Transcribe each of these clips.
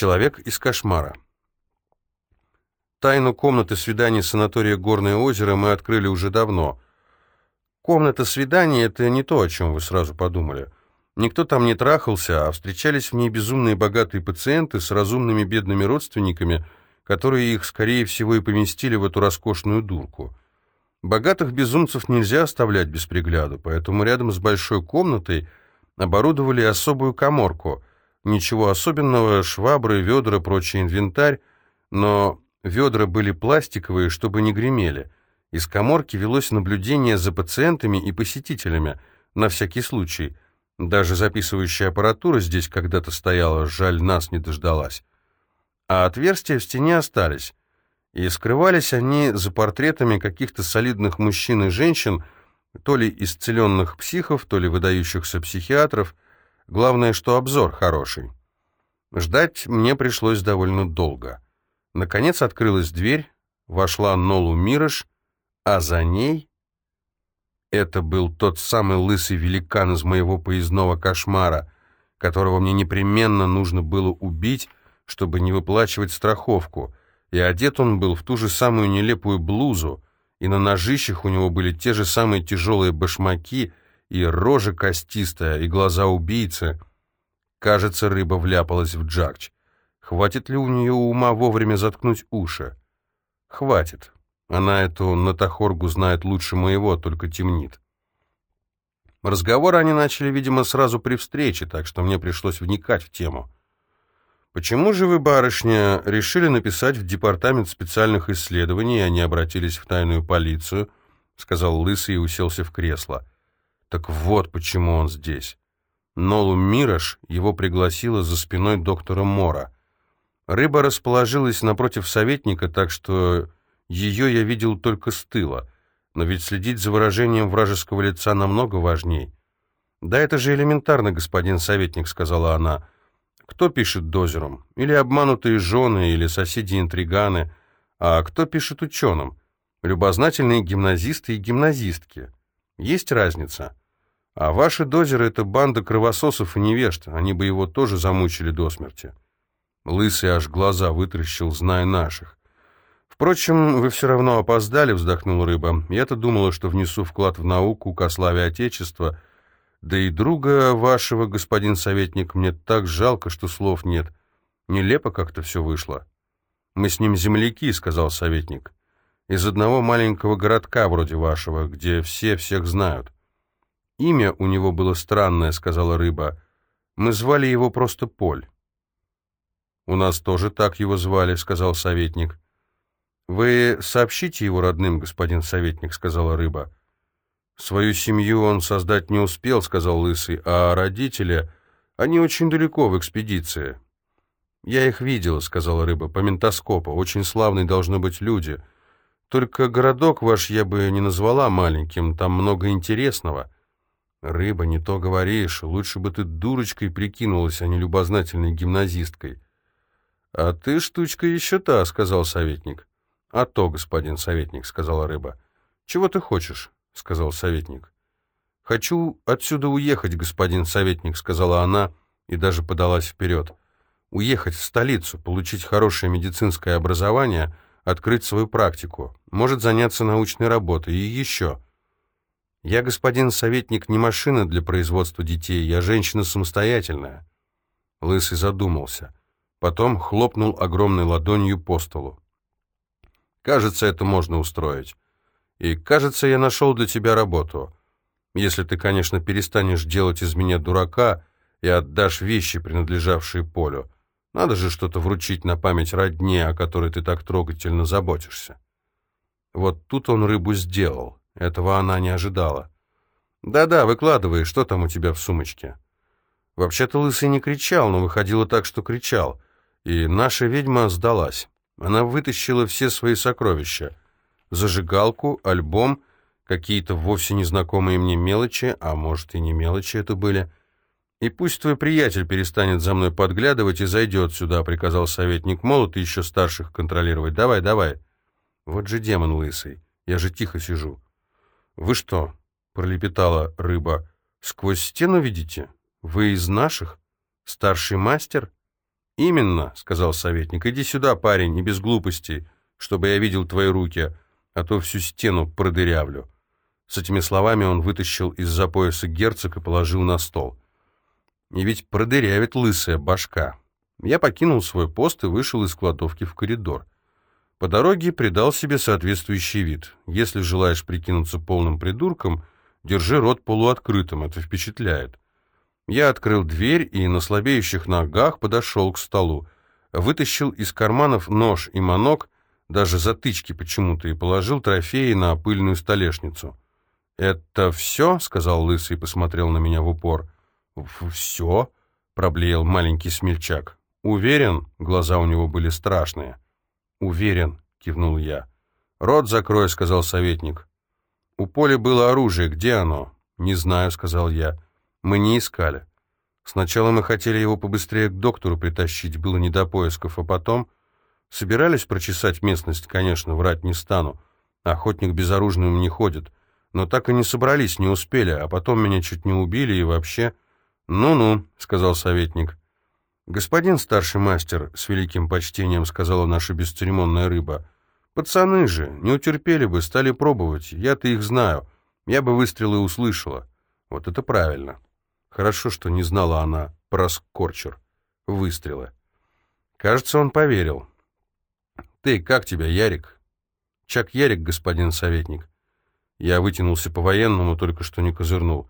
Человек из кошмара. Тайну комнаты свиданий санатория «Горное озеро» мы открыли уже давно. Комната свиданий — это не то, о чем вы сразу подумали. Никто там не трахался, а встречались в ней безумные богатые пациенты с разумными бедными родственниками, которые их, скорее всего, и поместили в эту роскошную дурку. Богатых безумцев нельзя оставлять без пригляда, поэтому рядом с большой комнатой оборудовали особую коморку. Ничего особенного, швабры, ведра, прочий инвентарь, но ведра были пластиковые, чтобы не гремели. Из коморки велось наблюдение за пациентами и посетителями, на всякий случай. Даже записывающая аппаратура здесь когда-то стояла, жаль, нас не дождалась. А отверстия в стене остались и скрывались они за портретами каких-то солидных мужчин и женщин, то ли исцеленных психов, то ли выдающихся психиатров. Главное, что обзор хороший. Ждать мне пришлось довольно долго. Наконец открылась дверь, вошла Нолу Мирош, а за ней... Это был тот самый лысый великан из моего поездного кошмара, которого мне непременно нужно было убить, чтобы не выплачивать страховку — и одет он был в ту же самую нелепую блузу, и на ножищах у него были те же самые тяжелые башмаки, и рожа костистая, и глаза убийцы. Кажется, рыба вляпалась в джакч. Хватит ли у нее ума вовремя заткнуть уши? Хватит. Она эту Натахоргу знает лучше моего, только темнит. Разговор они начали, видимо, сразу при встрече, так что мне пришлось вникать в тему. «Почему же вы, барышня, решили написать в Департамент специальных исследований, а не обратились в тайную полицию?» — сказал Лысый и уселся в кресло. «Так вот почему он здесь». Нолу Мирош его пригласила за спиной доктора Мора. Рыба расположилась напротив советника, так что ее я видел только с тыла. Но ведь следить за выражением вражеского лица намного важней. «Да это же элементарно, господин советник», — сказала она. Кто пишет дозером? Или обманутые жены, или соседи-интриганы? А кто пишет ученым? Любознательные гимназисты и гимназистки. Есть разница? А ваши дозеры — это банда кровососов и невежд, они бы его тоже замучили до смерти. Лысый аж глаза вытращил, зная наших. «Впрочем, вы все равно опоздали», — вздохнул Рыба. «Я-то думала, что внесу вклад в науку ко славе Отечества, да и друга вашего, господин советник, мне так жалко, что слов нет. Нелепо как-то все вышло. Мы с ним земляки, сказал советник. Из одного маленького городка вроде вашего, где все всех знают. Имя у него было странное, сказала рыба. Мы звали его просто Поль. У нас тоже так его звали, сказал советник. Вы сообщите его родным, господин советник, сказала рыба. «Свою семью он создать не успел», — сказал Лысый, «а родители, они очень далеко в экспедиции». «Я их видела», — сказала Рыба, — «по ментоскопу. Очень славные должны быть люди. Только городок ваш я бы не назвала маленьким, там много интересного». «Рыба, не то говоришь. Лучше бы ты дурочкой прикинулась, а не любознательной гимназисткой». «А ты штучка еще та», — сказал советник. «А то, господин советник», — сказала Рыба. «Чего ты хочешь?» — сказал советник. «Хочу отсюда уехать, господин советник», — сказала она и даже подалась вперед. «Уехать в столицу, получить хорошее медицинское образование, открыть свою практику, может заняться научной работой и еще». «Я, господин советник, не машина для производства детей, я женщина самостоятельная». Лысый задумался. Потом хлопнул огромной ладонью по столу. «Кажется, это можно устроить. И, кажется, я нашел для тебя работу. Если ты, конечно, перестанешь делать из меня дурака и отдашь вещи, принадлежавшие Полю. Надо же что-то вручить на память родне, о которой ты так трогательно заботишься. Вот тут он рыбу сделал. Этого она не ожидала. «Да-да, выкладывай, что там у тебя в сумочке?» Вообще-то Лысый не кричал, но выходило так, что кричал. И наша ведьма сдалась. Она вытащила все свои сокровища зажигалку, альбом, какие-то вовсе незнакомые мне мелочи, а может и не мелочи это были. «И пусть твой приятель перестанет за мной подглядывать и зайдет сюда», — приказал советник. «Молот и еще старших контролировать. Давай, давай». «Вот же демон лысый. Я же тихо сижу». «Вы что?» — пролепетала рыба. «Сквозь стену видите? Вы из наших? Старший мастер?» «Именно», — сказал советник, — «иди сюда, парень, и без глупостей, чтобы я видел твои руки, а то всю стену продырявлю». С этими словами он вытащил из-за пояса герцог и положил на стол. И ведь продырявит лысая башка. Я покинул свой пост и вышел из кладовки в коридор. По дороге придал себе соответствующий вид. Если желаешь прикинуться полным придурком, держи рот полуоткрытым, это впечатляет. Я открыл дверь и на слабеющих ногах подошел к столу. Вытащил из карманов нож и манок, даже затычки почему-то, и положил трофеи на пыльную столешницу. «Это все?» — сказал Лысый и посмотрел на меня в упор. «Все?» — проблеял маленький смельчак. «Уверен?» — глаза у него были страшные. «Уверен», — кивнул я. «Рот закрой», — сказал советник. «У Поля было оружие. Где оно?» «Не знаю», — сказал я. Мы не искали. Сначала мы хотели его побыстрее к доктору притащить, было не до поисков, а потом... Собирались прочесать местность, конечно, врать не стану. Охотник безоружным не ходит. Но так и не собрались, не успели, а потом меня чуть не убили и вообще... «Ну-ну», — сказал советник. «Господин старший мастер», — с великим почтением сказала наша бесцеремонная рыба, — «пацаны же, не утерпели бы, стали пробовать. Я-то их знаю. Я бы выстрелы услышала. Вот это правильно». Хорошо, что не знала она про скорчер. Выстрелы. Кажется, он поверил. «Ты, как тебя, Ярик?» «Чак Ярик, господин советник». Я вытянулся по-военному, только что не козырнул.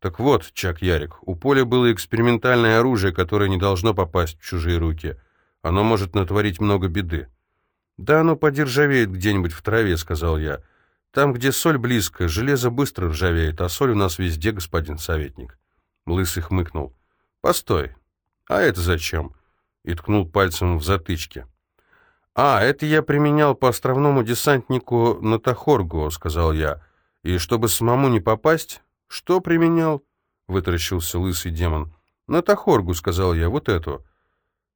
«Так вот, Чак Ярик, у Поля было экспериментальное оружие, которое не должно попасть в чужие руки. Оно может натворить много беды». «Да оно подержавеет где-нибудь в траве», — сказал я. «Там, где соль близко, железо быстро ржавеет, а соль у нас везде, господин советник». Лысый хмыкнул. «Постой. А это зачем?» И ткнул пальцем в затычке. «А, это я применял по островному десантнику на Тахоргу», — сказал я. «И чтобы самому не попасть...» «Что применял?» — вытаращился лысый демон. «На Тахоргу», — сказал я, — «вот эту».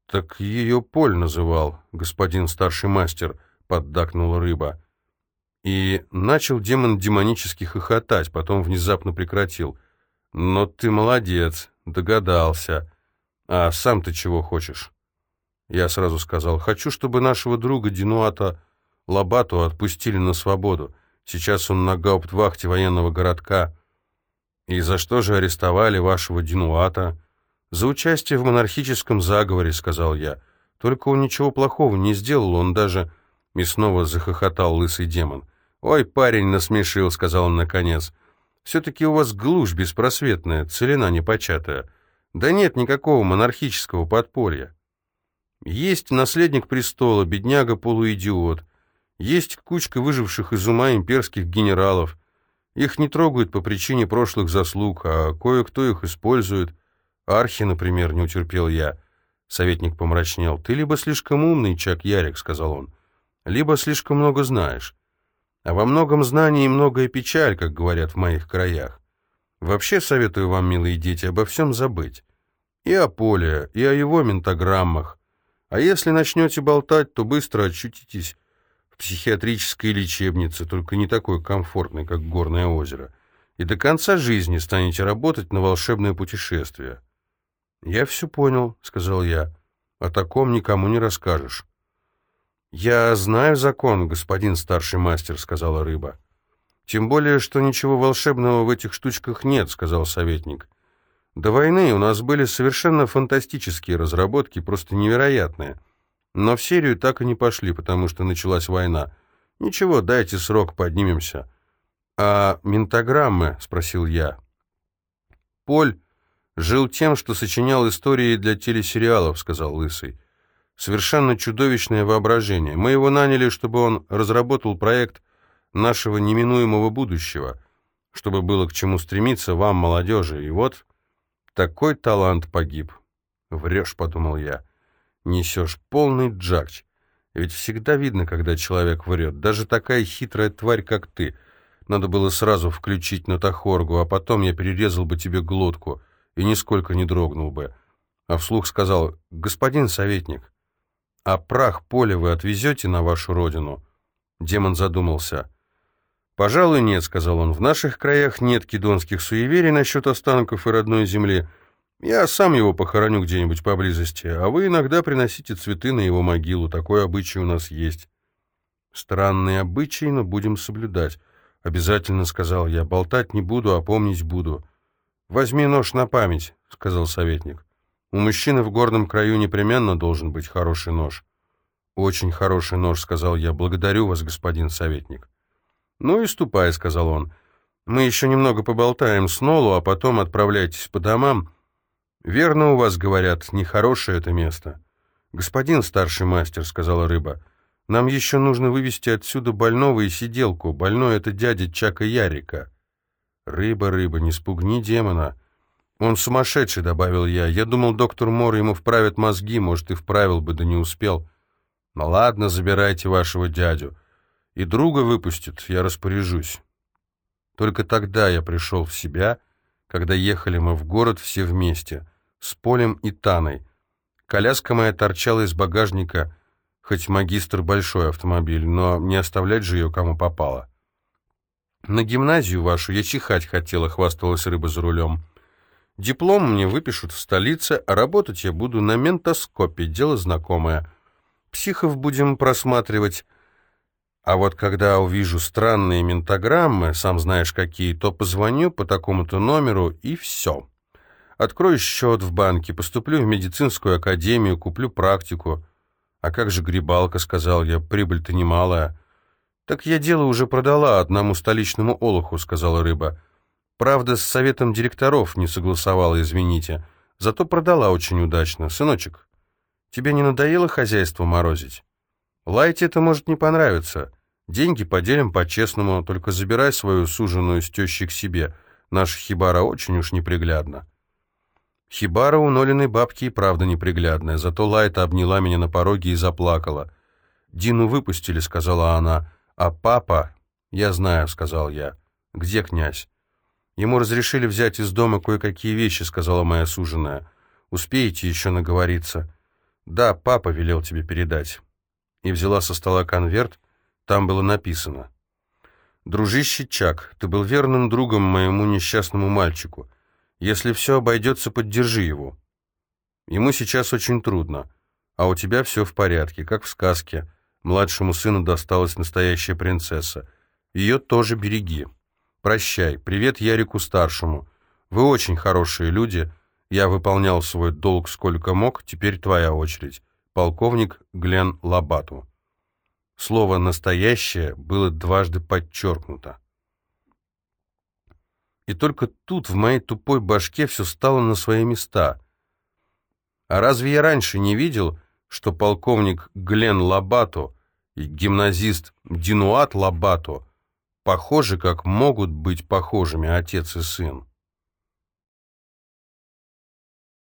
«Так ее Поль называл, господин старший мастер», — поддакнула рыба. И начал демон демонически хохотать, потом внезапно прекратил — «Но ты молодец, догадался. А сам ты чего хочешь?» Я сразу сказал, «Хочу, чтобы нашего друга Динуата Лабату отпустили на свободу. Сейчас он на гауптвахте военного городка». «И за что же арестовали вашего Динуата?» «За участие в монархическом заговоре», — сказал я. «Только он ничего плохого не сделал, он даже...» И снова захохотал лысый демон. «Ой, парень насмешил», — сказал он наконец. Все-таки у вас глушь беспросветная, целина непочатая. Да нет никакого монархического подполья. Есть наследник престола, бедняга-полуидиот. Есть кучка выживших из ума имперских генералов. Их не трогают по причине прошлых заслуг, а кое-кто их использует. Архи, например, не утерпел я. Советник помрачнел. «Ты либо слишком умный, Чак Ярик», — сказал он, — «либо слишком много знаешь. А во многом знании многое печаль, как говорят в моих краях. Вообще советую вам, милые дети, обо всем забыть. И о Поле, и о его ментограммах. А если начнете болтать, то быстро очутитесь психиатрической лечебнице, только не такой комфортной, как Горное озеро. И до конца жизни станете работать на волшебное путешествие. «Я все понял», — сказал я. «О таком никому не расскажешь». «Я знаю закон, господин старший мастер», — сказала рыба. «Тем более, что ничего волшебного в этих штучках нет», — сказал советник. «До войны у нас были совершенно фантастические разработки, просто невероятные. Но в серию так и не пошли, потому что началась война. Ничего, дайте срок, поднимемся». «А ментограммы?» — спросил я. «Поль жил тем, что сочинял истории для телесериалов», — сказал Лысый. Совершенно чудовищное воображение. Мы его наняли, чтобы он разработал проект нашего неминуемого будущего, чтобы было к чему стремиться вам, молодежи. И вот такой талант погиб. Врешь, подумал я. Несешь полный джакч. Ведь всегда видно, когда человек врет. Даже такая хитрая тварь, как ты. Надо было сразу включить на тахоргу, а потом я перерезал бы тебе глотку и нисколько не дрогнул бы. А вслух сказал, господин советник, «А прах поля вы отвезете на вашу родину?» Демон задумался. «Пожалуй, нет», — сказал он. «В наших краях нет кедонских суеверий насчет останков и родной земли. Я сам его похороню где-нибудь поблизости, а вы иногда приносите цветы на его могилу, такой обычай у нас есть». «Странный обычай, но будем соблюдать». «Обязательно», — сказал я, — «болтать не буду, а помнить буду». «Возьми нож на память», — сказал советник. «У мужчины в горном краю непременно должен быть хороший нож». «Очень хороший нож», — сказал я. «Благодарю вас, господин советник». «Ну и ступай», — сказал он. «Мы еще немного поболтаем с Нолу, а потом отправляйтесь по домам. Верно у вас говорят, нехорошее это место». «Господин старший мастер», — сказала рыба, — «нам еще нужно вывести отсюда больного и сиделку. Больной — это дядя Чака Ярика». «Рыба, рыба, не спугни демона». «Он сумасшедший», — добавил я. «Я думал, доктор Мор ему вправит мозги, может, и вправил бы, да не успел». «Ну ладно, забирайте вашего дядю. И друга выпустят, я распоряжусь». Только тогда я пришел в себя, когда ехали мы в город все вместе, с Полем и Таной. Коляска моя торчала из багажника, хоть магистр большой автомобиль, но не оставлять же ее кому попало. «На гимназию вашу я чихать хотела», — хвасталась рыба за рулем. «Диплом мне выпишут в столице, а работать я буду на ментоскопе, дело знакомое. Психов будем просматривать. А вот когда увижу странные ментограммы, сам знаешь какие, то позвоню по такому-то номеру и все. Открою счет в банке, поступлю в медицинскую академию, куплю практику. А как же грибалка, сказал я, прибыль-то немалая. Так я дело уже продала одному столичному олуху, сказала рыба. Правда, с советом директоров не согласовала, извините. Зато продала очень удачно. Сыночек, Тебе не надоело хозяйство морозить? Лайте это может не понравиться. Деньги поделим по-честному, только забирай свою суженую с тещей к себе. Наша хибара очень уж неприглядна». Хибара у Нолиной бабки и правда неприглядная, зато Лайта обняла меня на пороге и заплакала. «Дину выпустили», — сказала она, — «а папа...» «Я знаю», — сказал я. «Где князь?» «Ему разрешили взять из дома кое-какие вещи», — сказала моя суженая. «Успеете еще наговориться?» «Да, папа велел тебе передать». И взяла со стола конверт, там было написано. «Дружище Чак, ты был верным другом моему несчастному мальчику. Если все обойдется, поддержи его. Ему сейчас очень трудно, а у тебя все в порядке, как в сказке. Младшему сыну досталась настоящая принцесса. Ее тоже береги. Прощай. Привет Ярику-старшему. Вы очень хорошие люди, я выполнял свой долг сколько мог, теперь твоя очередь. Полковник Глен Лабату. Слово «настоящее» было дважды подчеркнуто. И только тут в моей тупой башке все стало на свои места. А разве я раньше не видел, что полковник Глен Лабату и гимназист Динуат Лабату похожи, как могут быть похожими отец и сын?